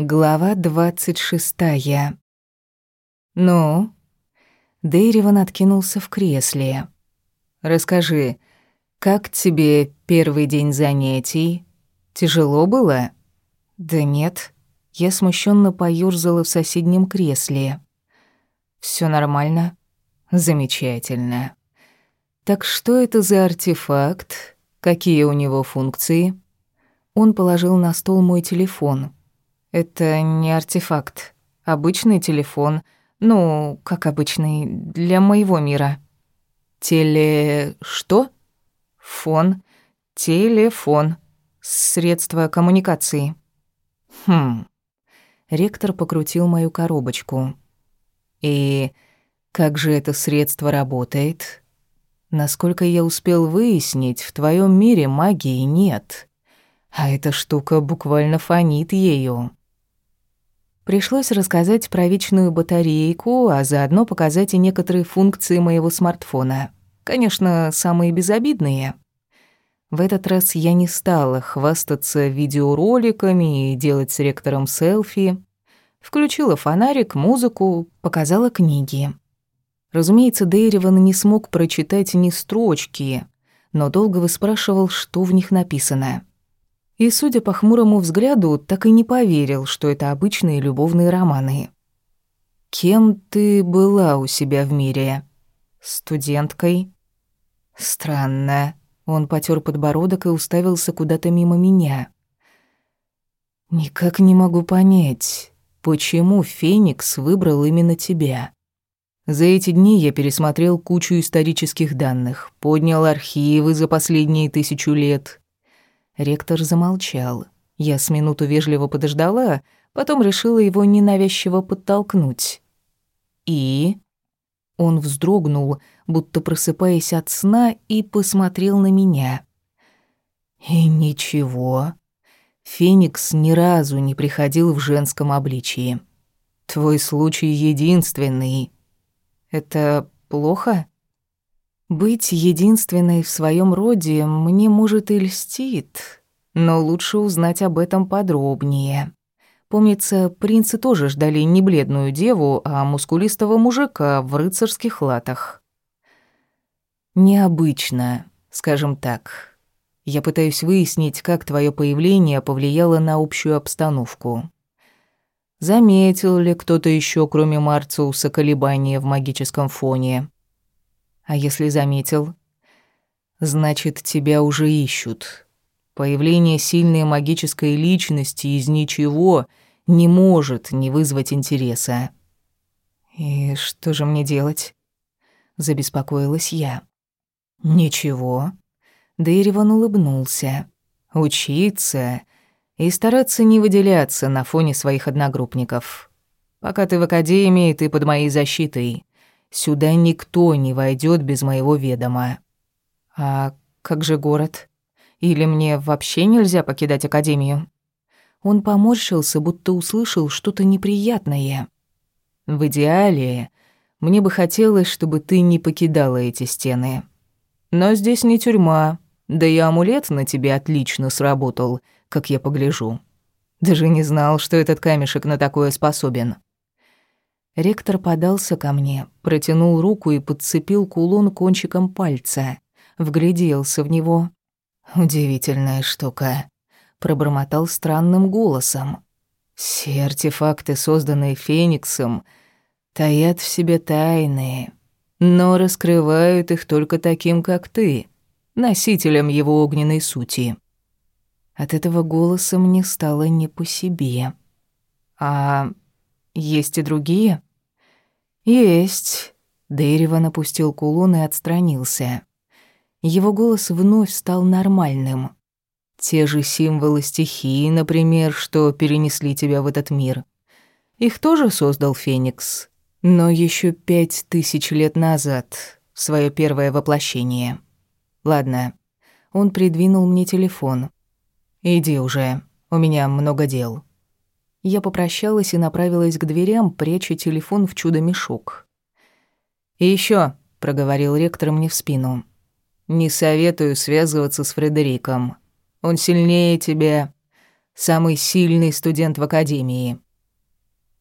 Глава двадцать шестая. «Ну?» Дейриван откинулся в кресле. «Расскажи, как тебе первый день занятий? Тяжело было?» «Да нет». Я смущенно поёрзала в соседнем кресле. Все нормально?» «Замечательно. Так что это за артефакт? Какие у него функции?» Он положил на стол мой телефон. Это не артефакт. Обычный телефон. Ну, как обычный, для моего мира. Теле... что? Фон. Телефон. Средство коммуникации. Хм. Ректор покрутил мою коробочку. И как же это средство работает? Насколько я успел выяснить, в твоем мире магии нет. А эта штука буквально фонит ею. Пришлось рассказать про вечную батарейку, а заодно показать и некоторые функции моего смартфона. Конечно, самые безобидные. В этот раз я не стала хвастаться видеороликами и делать с ректором селфи. Включила фонарик, музыку, показала книги. Разумеется, Дейриван не смог прочитать ни строчки, но долго выспрашивал, что в них написано и, судя по хмурому взгляду, так и не поверил, что это обычные любовные романы. «Кем ты была у себя в мире? Студенткой?» «Странно». Он потер подбородок и уставился куда-то мимо меня. «Никак не могу понять, почему Феникс выбрал именно тебя?» За эти дни я пересмотрел кучу исторических данных, поднял архивы за последние тысячу лет, Ректор замолчал. Я с минуту вежливо подождала, потом решила его ненавязчиво подтолкнуть. И... Он вздрогнул, будто просыпаясь от сна, и посмотрел на меня. И ничего. Феникс ни разу не приходил в женском обличии. Твой случай единственный. Это плохо? Быть единственной в своем роде мне, может, и льстит, но лучше узнать об этом подробнее. Помнится, принцы тоже ждали не бледную деву, а мускулистого мужика в рыцарских латах. Необычно, скажем так. Я пытаюсь выяснить, как твое появление повлияло на общую обстановку. Заметил ли кто-то еще, кроме Марциуса, колебания в магическом фоне? А если заметил? Значит, тебя уже ищут. Появление сильной магической личности из ничего не может не вызвать интереса. И что же мне делать? Забеспокоилась я. Ничего. Дейриван улыбнулся. Учиться и стараться не выделяться на фоне своих одногруппников. Пока ты в академии, ты под моей защитой. Сюда никто не войдет без моего ведома. А как же город? Или мне вообще нельзя покидать академию? Он поморщился, будто услышал что-то неприятное. В идеале мне бы хотелось, чтобы ты не покидала эти стены. Но здесь не тюрьма, да и амулет на тебе отлично сработал, как я погляжу. Даже не знал, что этот камешек на такое способен. Ректор подался ко мне, протянул руку и подцепил кулон кончиком пальца. Вгляделся в него. «Удивительная штука», — пробормотал странным голосом. «Все артефакты, созданные Фениксом, таят в себе тайны, но раскрывают их только таким, как ты, носителем его огненной сути». От этого голоса мне стало не по себе. «А есть и другие?» «Есть». Дейриван опустил кулон и отстранился. Его голос вновь стал нормальным. «Те же символы стихии, например, что перенесли тебя в этот мир. Их тоже создал Феникс, но еще пять тысяч лет назад, в свое первое воплощение. Ладно». Он придвинул мне телефон. «Иди уже, у меня много дел». Я попрощалась и направилась к дверям, пряча телефон в чудо-мешок. «И ещё», — проговорил ректор мне в спину, — «не советую связываться с Фредериком. Он сильнее тебя. самый сильный студент в академии».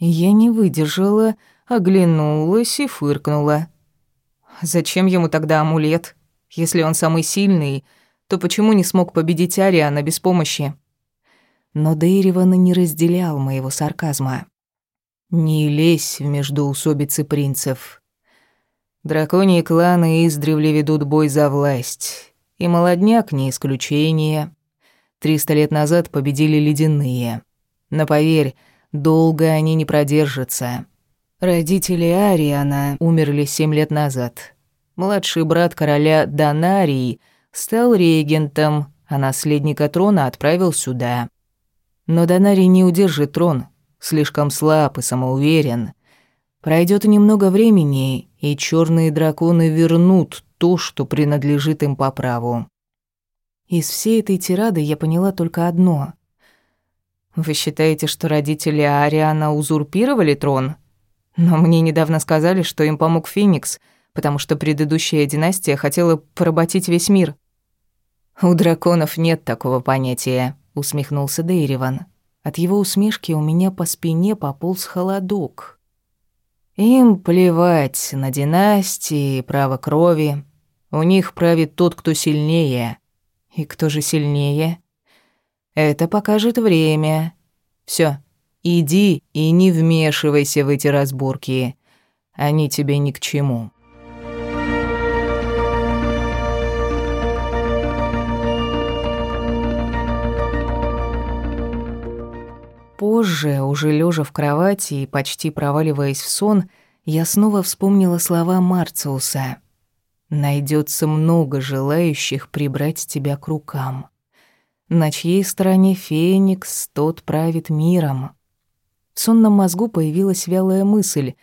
Я не выдержала, оглянулась и фыркнула. «Зачем ему тогда амулет? Если он самый сильный, то почему не смог победить Ариана без помощи?» Но Дейриван не разделял моего сарказма. «Не лезь в междоусобицы принцев. Драконьи кланы издревле ведут бой за власть, и молодняк не исключение. Триста лет назад победили ледяные. Но поверь, долго они не продержатся. Родители Ариана умерли семь лет назад. Младший брат короля Донарий стал регентом, а наследника трона отправил сюда. Но Донарий не удержит трон, слишком слаб и самоуверен. Пройдет немного времени, и черные драконы вернут то, что принадлежит им по праву. Из всей этой тирады я поняла только одно. Вы считаете, что родители Ариана узурпировали трон? Но мне недавно сказали, что им помог Феникс, потому что предыдущая династия хотела поработить весь мир. У драконов нет такого понятия, усмехнулся Дейриван. От его усмешки у меня по спине пополз холодок. Им плевать на династии право крови. У них правит тот, кто сильнее. И кто же сильнее? Это покажет время. Все, иди и не вмешивайся в эти разборки. Они тебе ни к чему. Позже, уже лежа в кровати и почти проваливаясь в сон, я снова вспомнила слова Марциуса. Найдется много желающих прибрать тебя к рукам. На чьей стороне Феникс, тот правит миром. В сонном мозгу появилась вялая мысль.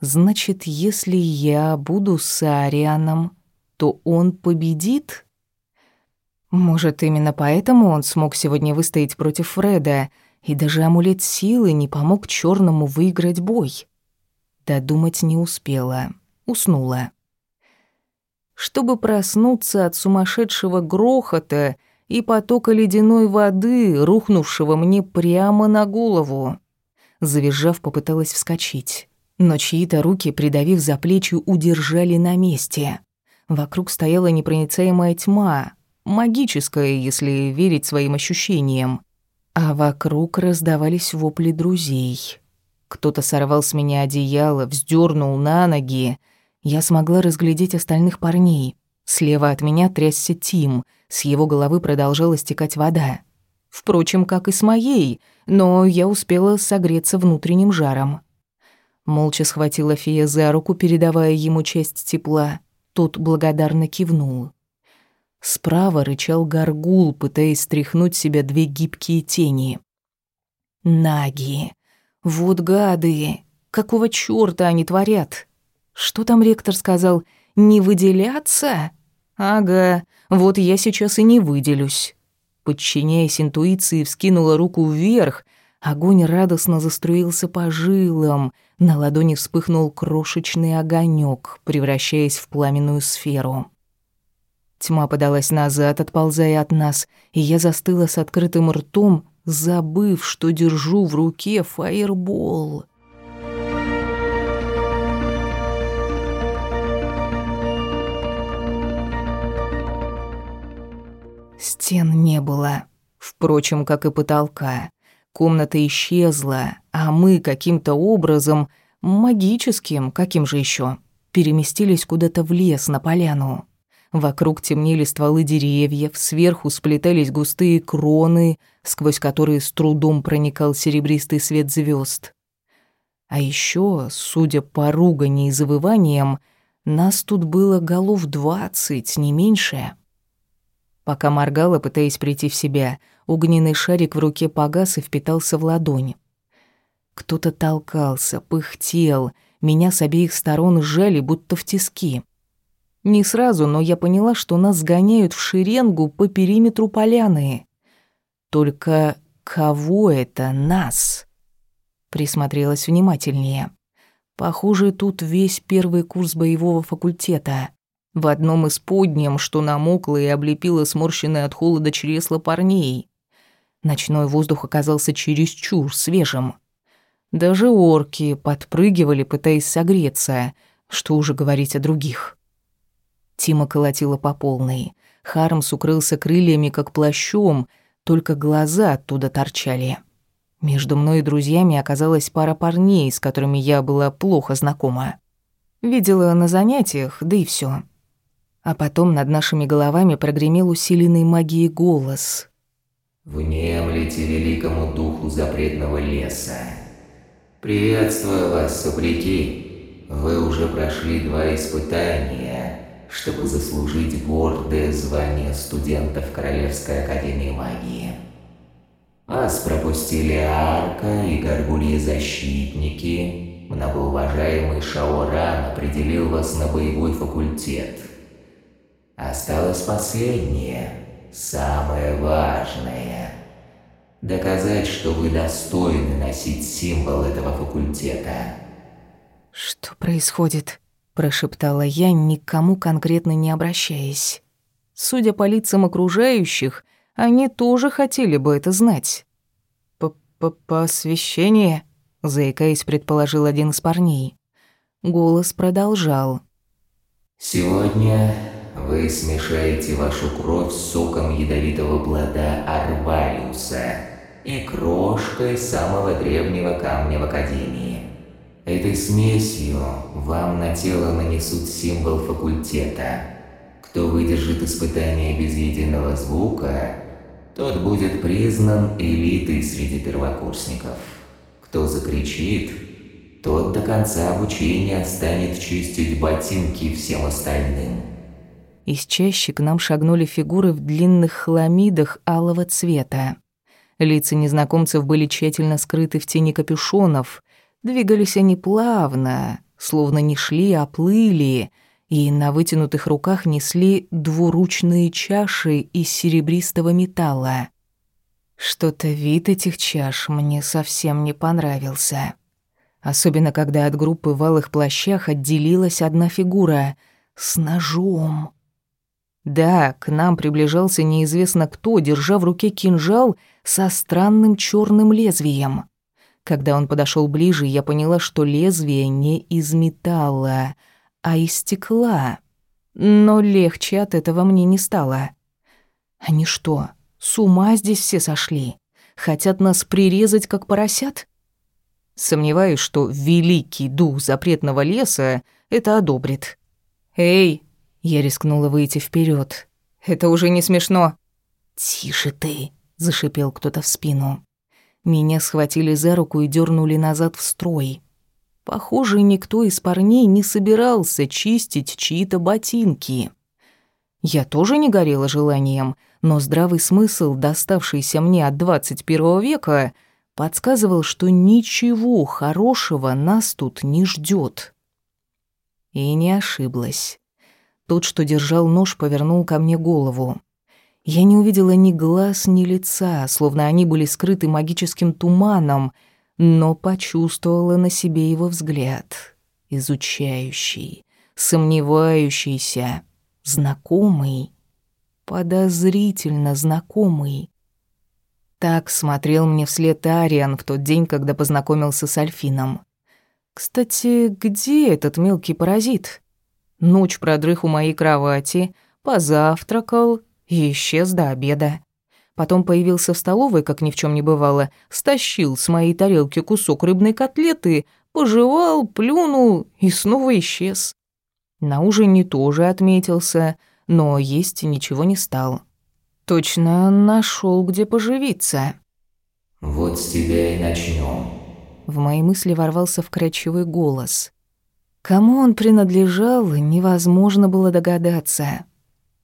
Значит, если я буду с Арианом, то он победит? Может, именно поэтому он смог сегодня выстоять против Фреда — и даже амулет силы не помог черному выиграть бой. Додумать не успела, уснула. Чтобы проснуться от сумасшедшего грохота и потока ледяной воды, рухнувшего мне прямо на голову. Завизжав, попыталась вскочить, но чьи-то руки, придавив за плечи, удержали на месте. Вокруг стояла непроницаемая тьма, магическая, если верить своим ощущениям а вокруг раздавались вопли друзей. Кто-то сорвал с меня одеяло, вздернул на ноги. Я смогла разглядеть остальных парней. Слева от меня трясся Тим, с его головы продолжала стекать вода. Впрочем, как и с моей, но я успела согреться внутренним жаром. Молча схватила фея за руку, передавая ему часть тепла. Тот благодарно кивнул. Справа рычал горгул, пытаясь стряхнуть себя две гибкие тени. Наги. Вот гады. Какого чёрта они творят? Что там ректор сказал? Не выделяться? Ага, вот я сейчас и не выделюсь. Подчиняясь интуиции, вскинула руку вверх. Огонь радостно заструился по жилам. На ладони вспыхнул крошечный огонек, превращаясь в пламенную сферу. Тьма подалась назад, отползая от нас, и я застыла с открытым ртом, забыв, что держу в руке фаербол. Стен не было, впрочем, как и потолка. Комната исчезла, а мы каким-то образом, магическим, каким же еще, переместились куда-то в лес на поляну. Вокруг темнели стволы деревьев, сверху сплетались густые кроны, сквозь которые с трудом проникал серебристый свет звезд. А еще, судя по ругани и завываниям, нас тут было голов двадцать, не меньше. Пока моргала, пытаясь прийти в себя, огненный шарик в руке погас и впитался в ладонь. Кто-то толкался, пыхтел, меня с обеих сторон сжали, будто в тиски. Не сразу, но я поняла, что нас сгоняют в шеренгу по периметру поляны. Только кого это нас? Присмотрелась внимательнее. Похоже, тут весь первый курс боевого факультета. В одном из подням, что намокло и облепило сморщенное от холода чресло парней. Ночной воздух оказался чересчур свежим. Даже орки подпрыгивали, пытаясь согреться, что уже говорить о других. Тима колотила по полной. Хармс укрылся крыльями, как плащом, только глаза оттуда торчали. Между мной и друзьями оказалась пара парней, с которыми я была плохо знакома. Видела на занятиях, да и все. А потом над нашими головами прогремел усиленный магией голос. «Внемлите великому духу запретного леса. Приветствую вас, сопляки. Вы уже прошли два испытания, чтобы заслужить гордое звание студентов Королевской Академии Магии. Вас пропустили Арка и Горгульи-защитники. Многоуважаемый Шаоран определил вас на боевой факультет. Осталось последнее, самое важное. Доказать, что вы достойны носить символ этого факультета. «Что происходит?» – прошептала я, никому конкретно не обращаясь. Судя по лицам окружающих, они тоже хотели бы это знать. «П-п-посвящение?» — заикаясь, предположил один из парней. Голос продолжал. «Сегодня вы смешаете вашу кровь с соком ядовитого плода Арвариуса и крошкой самого древнего камня в Академии. Этой смесью вам на тело нанесут символ факультета. Кто выдержит испытание без единого звука, тот будет признан элитой среди первокурсников. Кто закричит, тот до конца обучения станет чистить ботинки всем остальным. Из чащи к нам шагнули фигуры в длинных хламидах алого цвета. Лица незнакомцев были тщательно скрыты в тени капюшонов. Двигались они плавно, словно не шли, а плыли, и на вытянутых руках несли двуручные чаши из серебристого металла. Что-то вид этих чаш мне совсем не понравился. Особенно, когда от группы в алых плащах отделилась одна фигура с ножом. Да, к нам приближался неизвестно кто, держа в руке кинжал со странным черным лезвием. Когда он подошел ближе, я поняла, что лезвие не из металла, а из стекла. Но легче от этого мне не стало. Они что, с ума здесь все сошли? Хотят нас прирезать, как поросят? Сомневаюсь, что великий дух запретного леса это одобрит. «Эй!» — я рискнула выйти вперед. «Это уже не смешно!» «Тише ты!» — зашипел кто-то в спину. Меня схватили за руку и дернули назад в строй. Похоже, никто из парней не собирался чистить чьи-то ботинки. Я тоже не горела желанием, но здравый смысл, доставшийся мне от 21 века, подсказывал, что ничего хорошего нас тут не ждет. И не ошиблась. Тот, что держал нож, повернул ко мне голову. Я не увидела ни глаз, ни лица, словно они были скрыты магическим туманом — но почувствовала на себе его взгляд, изучающий, сомневающийся, знакомый, подозрительно знакомый. Так смотрел мне вслед Ариан в тот день, когда познакомился с Альфином. Кстати, где этот мелкий паразит? Ночь продрых у моей кровати, позавтракал и исчез до обеда. Потом появился в столовой, как ни в чем не бывало, стащил с моей тарелки кусок рыбной котлеты, пожевал, плюнул и снова исчез. На ужине тоже отметился, но есть ничего не стал. Точно нашел, где поживиться. «Вот с тебя и начнем. В мои мысли ворвался вкрадчивый голос. Кому он принадлежал, невозможно было догадаться.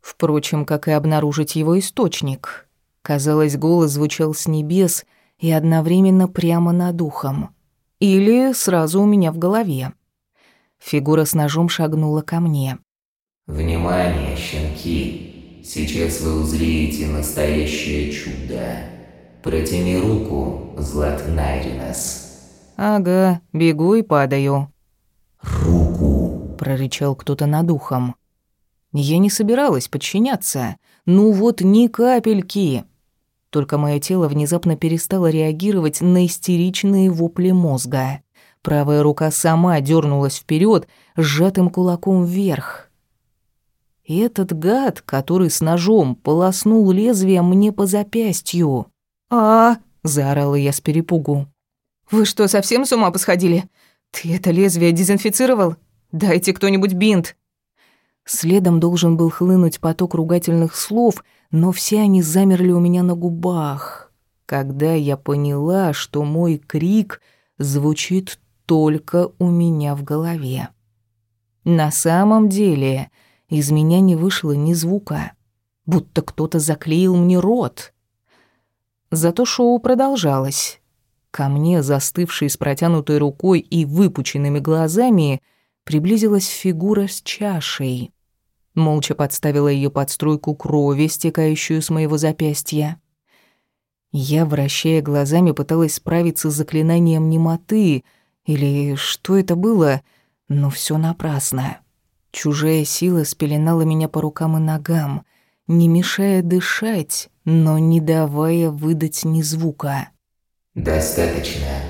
Впрочем, как и обнаружить его источник. Казалось, голос звучал с небес и одновременно прямо над ухом. Или сразу у меня в голове. Фигура с ножом шагнула ко мне. «Внимание, щенки! Сейчас вы узреете настоящее чудо. Протяни руку, Злат Найринес». «Ага, бегу и падаю». «Руку!» – прорычал кто-то над ухом. Я не собиралась подчиняться. Ну вот ни капельки. только мое тело внезапно перестало реагировать на истеричные вопли мозга. Правая рука сама дернулась вперед, сжатым кулаком вверх. И этот гад, который с ножом полоснул лезвием мне по запястью. а, заорала я с перепугу. «Вы что, совсем с ума посходили? Ты это лезвие дезинфицировал? Дайте кто-нибудь бинт!» Следом должен был хлынуть поток ругательных слов — но все они замерли у меня на губах, когда я поняла, что мой крик звучит только у меня в голове. На самом деле из меня не вышло ни звука, будто кто-то заклеил мне рот. Зато шоу продолжалось. Ко мне, застывшей с протянутой рукой и выпученными глазами, приблизилась фигура с чашей молча подставила ее под струйку крови, стекающую с моего запястья. Я, вращая глазами, пыталась справиться с заклинанием немоты, или что это было, но все напрасно. Чужая сила спеленала меня по рукам и ногам, не мешая дышать, но не давая выдать ни звука. «Достаточно».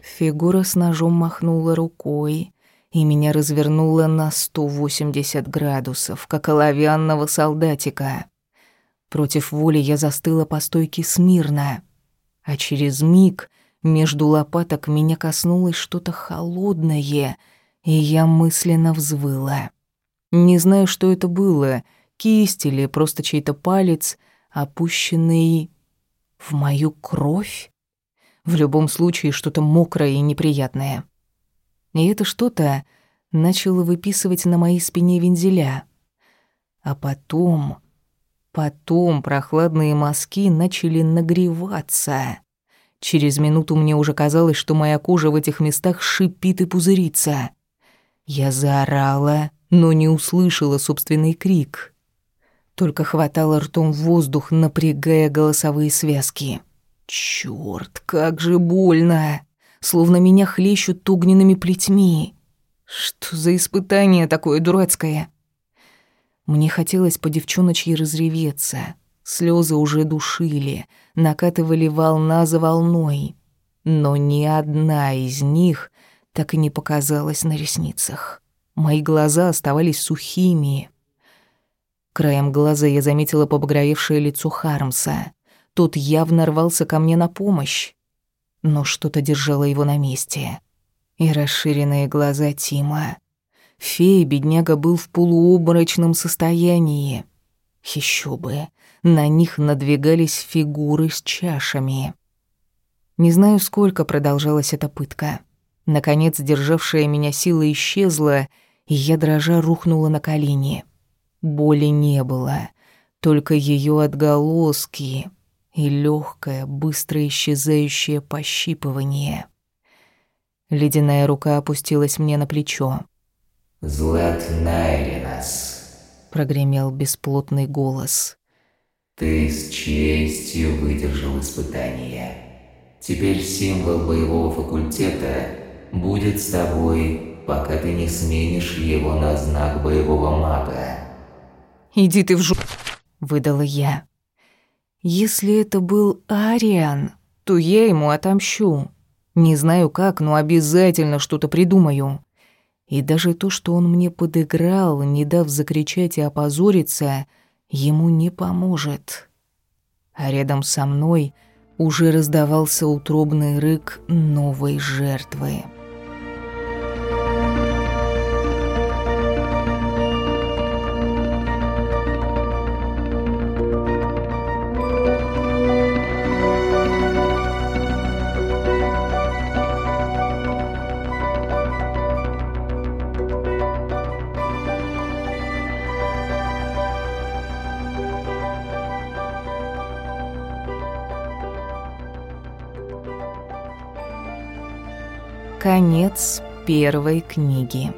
Фигура с ножом махнула рукой, и меня развернуло на 180 градусов, как оловянного солдатика. Против воли я застыла по стойке смирно, а через миг между лопаток меня коснулось что-то холодное, и я мысленно взвыла. Не знаю, что это было, кисть или просто чей-то палец, опущенный в мою кровь. В любом случае, что-то мокрое и неприятное. И это что-то начало выписывать на моей спине вензеля. А потом... Потом прохладные мазки начали нагреваться. Через минуту мне уже казалось, что моя кожа в этих местах шипит и пузырится. Я заорала, но не услышала собственный крик. Только хватало ртом воздух, напрягая голосовые связки. Чёрт, как же больно! Словно меня хлещут огненными плетьми. Что за испытание такое дурацкое? Мне хотелось по девчоночьи разреветься. Слезы уже душили, накатывали волна за волной. Но ни одна из них так и не показалась на ресницах. Мои глаза оставались сухими. Краем глаза я заметила побагровевшее лицо Хармса. Тот явно рвался ко мне на помощь но что-то держало его на месте. И расширенные глаза Тима. Фей, бедняга, был в полуобморочном состоянии. Еще бы, на них надвигались фигуры с чашами. Не знаю, сколько продолжалась эта пытка. Наконец, державшая меня сила исчезла, и я, дрожа, рухнула на колени. Боли не было, только ее отголоски, и легкое, быстро исчезающее пощипывание. Ледяная рука опустилась мне на плечо. «Злат Найринас», — прогремел бесплотный голос. «Ты с честью выдержал испытание. Теперь символ боевого факультета будет с тобой, пока ты не сменишь его на знак боевого мага». «Иди ты в жу...» — выдала я. Если это был Ариан, то я ему отомщу. Не знаю как, но обязательно что-то придумаю. И даже то, что он мне подыграл, не дав закричать и опозориться, ему не поможет. А рядом со мной уже раздавался утробный рык новой жертвы. Конец первой книги.